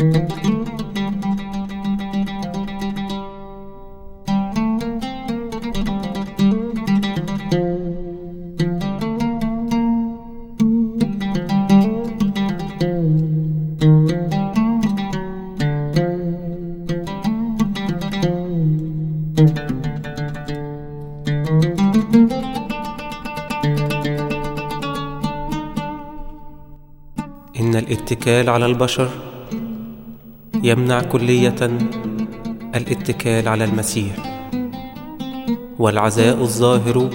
إن الاتكال على البشر يمنع كلية الاتكال على المسيح. والعزاء الظاهر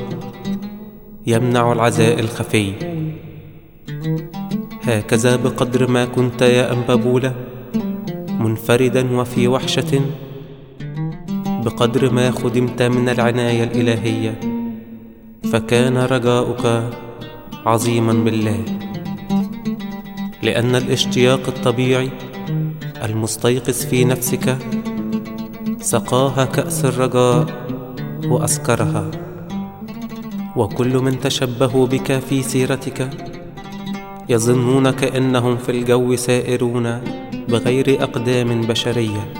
يمنع العزاء الخفي. هكذا بقدر ما كنت يا أنبابولة منفردا وفي وحشة بقدر ما خدمت من العناية الإلهية فكان رجاؤك عظيما بالله. لأن الاشتياق الطبيعي المستيقظ في نفسك سقاها كأس الرجاء وأسكرها. وكل من تشبهوا بك في سيرتك يظنون كأنهم في الجو سائرون بغير أقدام بشرية.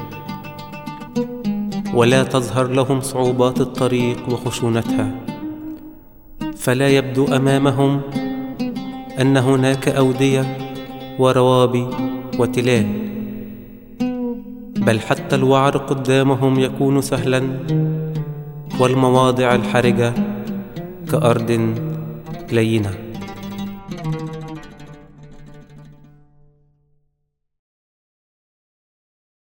ولا تظهر لهم صعوبات الطريق وخشونتها. فلا يبدو أمامهم أن هناك أودية وروابي وتلال. بل حتى الوعر قدامهم يكون سهلا والمواضع الحرجة كأرض لينة.